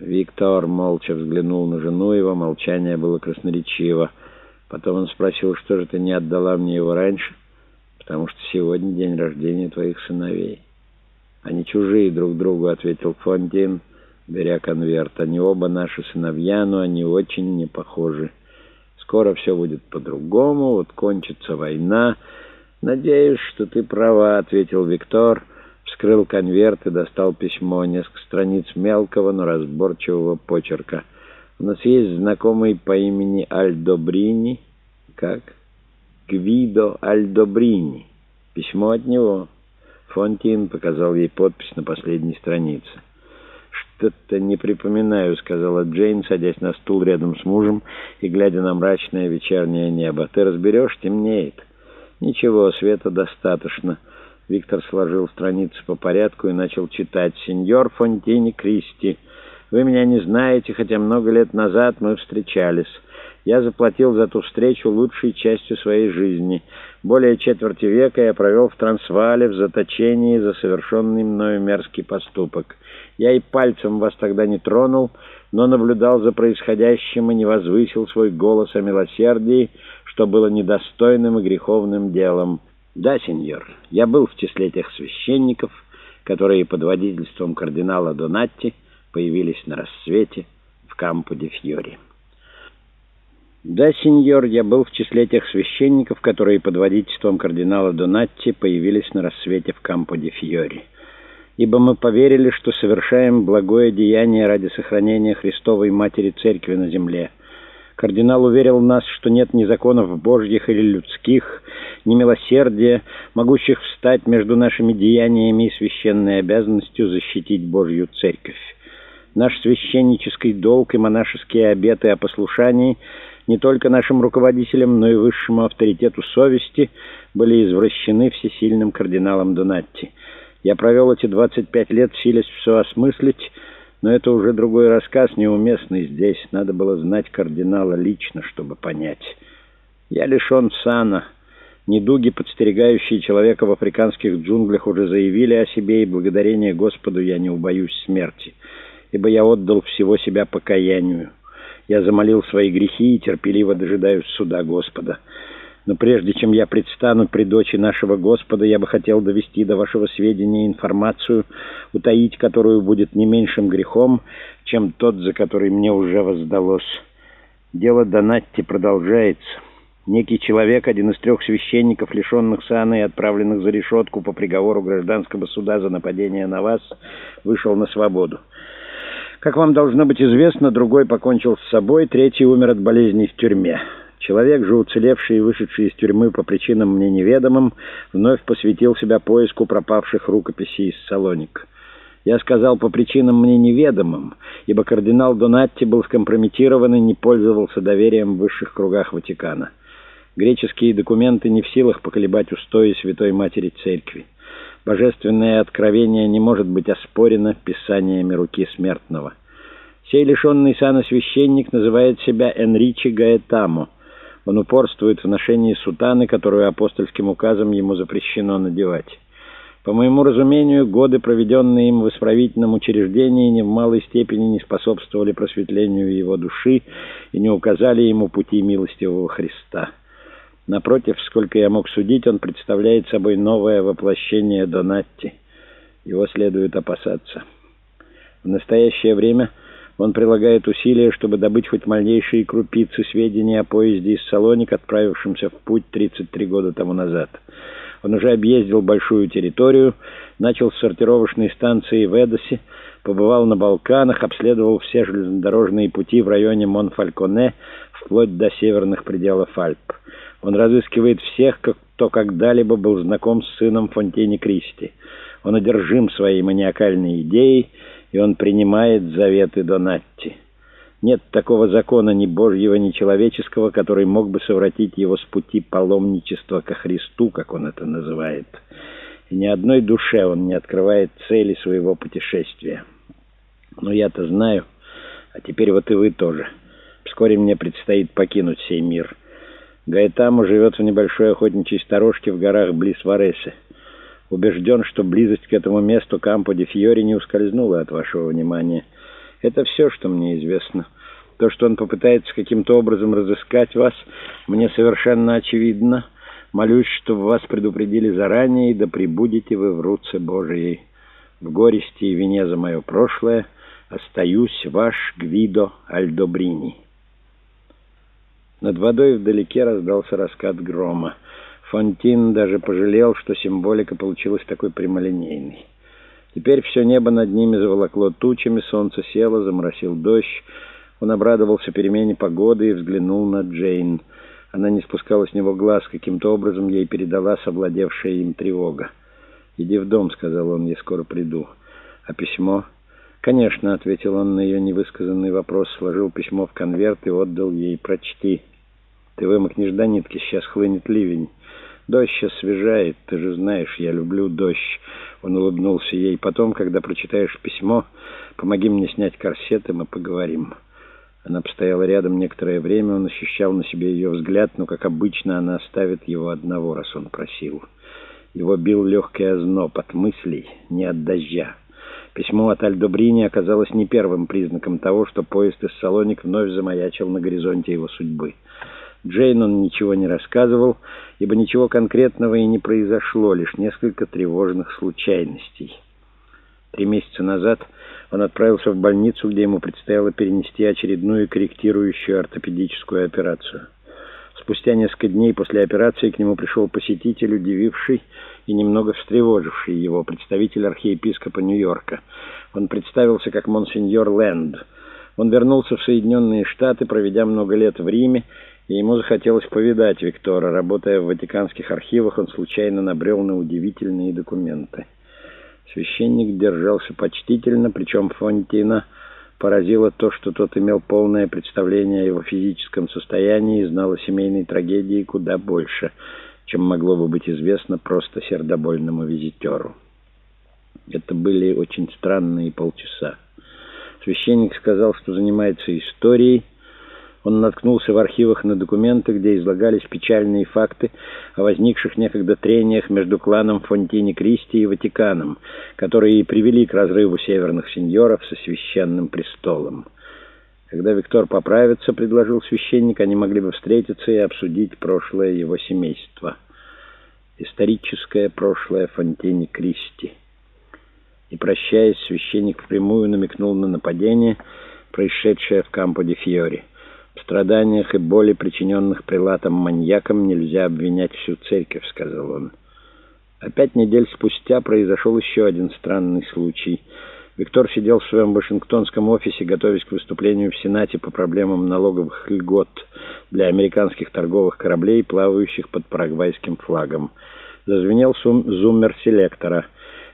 Виктор молча взглянул на жену, его молчание было красноречиво. Потом он спросил, что же ты не отдала мне его раньше, потому что сегодня день рождения твоих сыновей. Они чужие друг другу, — ответил Фонтин, беря конверт. Они оба наши сыновья, но они очень не похожи. Скоро все будет по-другому, вот кончится война. Надеюсь, что ты права, — ответил Виктор, — вскрыл конверт и достал письмо, несколько страниц мелкого, но разборчивого почерка. У нас есть знакомый по имени Альдобрини. Как? Гвидо Альдобрини. Письмо от него. Фонтин показал ей подпись на последней странице. «Что-то не припоминаю», — сказала Джейн, садясь на стул рядом с мужем и глядя на мрачное вечернее небо. «Ты разберешь? Темнеет». «Ничего, света достаточно». Виктор сложил страницы по порядку и начал читать. «Сеньор Фонтини Кристи, вы меня не знаете, хотя много лет назад мы встречались. Я заплатил за ту встречу лучшей частью своей жизни. Более четверти века я провел в Трансвале, в заточении за совершенный мною мерзкий поступок. Я и пальцем вас тогда не тронул, но наблюдал за происходящим и не возвысил свой голос о милосердии, что было недостойным и греховным делом». Да, сеньор, я был в числе тех священников, которые под водительством кардинала Донатти появились на рассвете в Кампо-де-Фьори. Да, сеньор, я был в числе тех священников, которые под водительством кардинала Донатти появились на рассвете в Кампо-де-Фьори. Ибо мы поверили, что совершаем благое деяние ради сохранения Христовой Матери Церкви на земле – Кардинал уверил нас, что нет ни законов божьих или людских, ни милосердия, могущих встать между нашими деяниями и священной обязанностью защитить Божью Церковь. Наш священнический долг и монашеские обеты о послушании не только нашим руководителям, но и высшему авторитету совести были извращены всесильным кардиналом Донатти. Я провел эти 25 лет, силясь все осмыслить, но это уже другой рассказ, неуместный здесь. Надо было знать кардинала лично, чтобы понять. Я лишен сана. Недуги, подстерегающие человека в африканских джунглях, уже заявили о себе, и благодарение Господу я не убоюсь смерти, ибо я отдал всего себя покаянию. Я замолил свои грехи и терпеливо дожидаюсь суда Господа». Но прежде чем я предстану при дочи нашего Господа, я бы хотел довести до вашего сведения информацию, утаить которую будет не меньшим грехом, чем тот, за который мне уже воздалось. Дело Донатти продолжается. Некий человек, один из трех священников, лишенных сана и отправленных за решетку по приговору гражданского суда за нападение на вас, вышел на свободу. Как вам должно быть известно, другой покончил с собой, третий умер от болезней в тюрьме. Человек же, уцелевший и вышедший из тюрьмы по причинам мне неведомым, вновь посвятил себя поиску пропавших рукописей из Салоник. Я сказал по причинам мне неведомым, ибо кардинал Донатти был скомпрометирован и не пользовался доверием в высших кругах Ватикана. Греческие документы не в силах поколебать устои Святой Матери Церкви. Божественное откровение не может быть оспорено писаниями руки смертного. Сей лишенный сана священник называет себя Энричи Гаэтамо — он упорствует в ношении сутаны, которую апостольским указом ему запрещено надевать. По моему разумению, годы, проведенные им в исправительном учреждении, ни в малой степени не способствовали просветлению его души и не указали ему пути милостивого Христа. Напротив, сколько я мог судить, он представляет собой новое воплощение Донатти. Его следует опасаться. В настоящее время... Он прилагает усилия, чтобы добыть хоть малейшие крупицы сведений о поезде из Салоник, отправившемся в путь 33 года тому назад. Он уже объездил большую территорию, начал с сортировочной станции в Эдосе, побывал на Балканах, обследовал все железнодорожные пути в районе Монфальконе, вплоть до северных пределов Альп. Он разыскивает всех, кто когда-либо был знаком с сыном Фонтени Кристи. Он одержим своей маниакальной идеей, и он принимает заветы Донатти. Нет такого закона ни Божьего, ни человеческого, который мог бы совратить его с пути паломничества ко Христу, как он это называет. И ни одной душе он не открывает цели своего путешествия. Но я-то знаю, а теперь вот и вы тоже. Вскоре мне предстоит покинуть сей мир. Гаэтамо живет в небольшой охотничьей сторожке в горах близ Варесы. Убежден, что близость к этому месту Кампо де Фьори не ускользнула от вашего внимания. Это все, что мне известно. То, что он попытается каким-то образом разыскать вас, мне совершенно очевидно. Молюсь, чтобы вас предупредили заранее, да пребудете вы в руце Божией. В горести и вине за мое прошлое остаюсь ваш Гвидо Альдобрини». Над водой вдалеке раздался раскат грома. Фонтин даже пожалел, что символика получилась такой прямолинейной. Теперь все небо над ними заволокло тучами, солнце село, заморосил дождь. Он обрадовался перемене погоды и взглянул на Джейн. Она не спускала с него глаз, каким-то образом ей передала совладевшая им тревога. «Иди в дом», — сказал он, — «я скоро приду». «А письмо?» «Конечно», — ответил он на ее невысказанный вопрос, сложил письмо в конверт и отдал ей. «Прочти». «Ты вымокнешь до нитки, сейчас хлынет ливень». «Дождь сейчас свежает, ты же знаешь, я люблю дождь». Он улыбнулся ей. «Потом, когда прочитаешь письмо, помоги мне снять корсет, и мы поговорим». Она постояла рядом некоторое время, он ощущал на себе ее взгляд, но, как обычно, она оставит его одного, раз он просил. Его бил легкий озноб от мыслей, не от дождя. Письмо от Альдобрини оказалось не первым признаком того, что поезд из Салоник вновь замаячил на горизонте его судьбы. Джейн он ничего не рассказывал, ибо ничего конкретного и не произошло, лишь несколько тревожных случайностей. Три месяца назад он отправился в больницу, где ему предстояло перенести очередную корректирующую ортопедическую операцию. Спустя несколько дней после операции к нему пришел посетитель, удививший и немного встревоживший его, представитель архиепископа Нью-Йорка. Он представился как монсеньор Лэнд. Он вернулся в Соединенные Штаты, проведя много лет в Риме, и ему захотелось повидать Виктора. Работая в Ватиканских архивах, он случайно набрел на удивительные документы. Священник держался почтительно, причем Фонтина поразило то, что тот имел полное представление о его физическом состоянии и знал о семейной трагедии куда больше, чем могло бы быть известно просто сердобольному визитеру. Это были очень странные полчаса. Священник сказал, что занимается историей, он наткнулся в архивах на документы, где излагались печальные факты о возникших некогда трениях между кланом Фонтини Кристи и Ватиканом, которые и привели к разрыву северных сеньоров со священным престолом. Когда Виктор поправится, предложил священник, они могли бы встретиться и обсудить прошлое его семейства. Историческое прошлое Фонтини Кристи. И, прощаясь, священник впрямую намекнул на нападение, происшедшее в Кампо-де-Фьори. В страданиях и боли, причиненных прилатом-маньяком, нельзя обвинять всю церковь, — сказал он. А пять недель спустя произошел еще один странный случай. Виктор сидел в своем вашингтонском офисе, готовясь к выступлению в Сенате по проблемам налоговых льгот для американских торговых кораблей, плавающих под парагвайским флагом. Зазвенел зуммер селектора.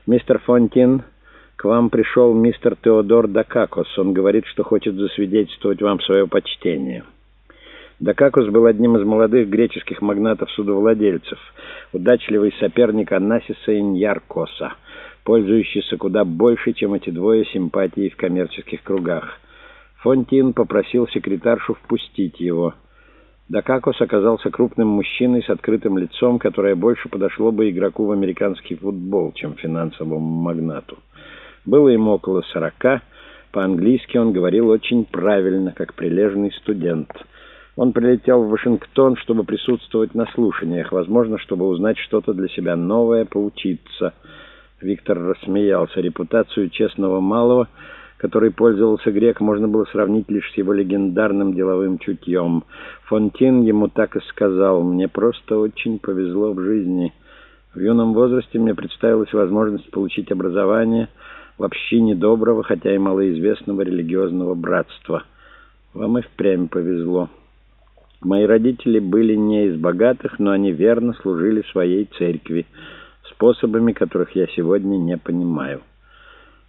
«Мистер Фонтин...» К вам пришел мистер Теодор Дакакос. Он говорит, что хочет засвидетельствовать вам свое почтение. Дакакос был одним из молодых греческих магнатов-судовладельцев, удачливый соперник Анасиса Иньяркоса, пользующийся куда больше, чем эти двое симпатией в коммерческих кругах. Фонтин попросил секретаршу впустить его. Дакакос оказался крупным мужчиной с открытым лицом, которое больше подошло бы игроку в американский футбол, чем финансовому магнату. Было ему около сорока. По-английски он говорил очень правильно, как прилежный студент. Он прилетел в Вашингтон, чтобы присутствовать на слушаниях, возможно, чтобы узнать что-то для себя новое, поучиться. Виктор рассмеялся. Репутацию честного малого, который пользовался грек, можно было сравнить лишь с его легендарным деловым чутьем. Фонтин ему так и сказал, «Мне просто очень повезло в жизни. В юном возрасте мне представилась возможность получить образование — в общине доброго, хотя и малоизвестного религиозного братства. Вам и впрямь повезло. Мои родители были не из богатых, но они верно служили своей церкви, способами которых я сегодня не понимаю.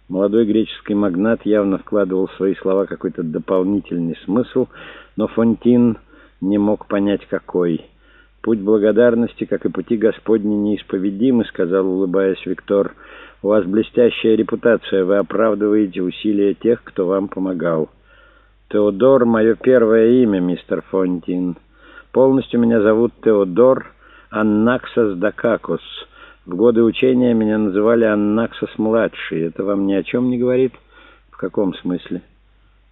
Молодой греческий магнат явно вкладывал в свои слова какой-то дополнительный смысл, но Фонтин не мог понять, какой. «Путь благодарности, как и пути Господни, неисповедимы», — сказал, улыбаясь Виктор, — у вас блестящая репутация, вы оправдываете усилия тех, кто вам помогал. Теодор — мое первое имя, мистер Фонтин. Полностью меня зовут Теодор Аннаксос Дакакос. В годы учения меня называли Аннаксос-младший. Это вам ни о чем не говорит? В каком смысле?»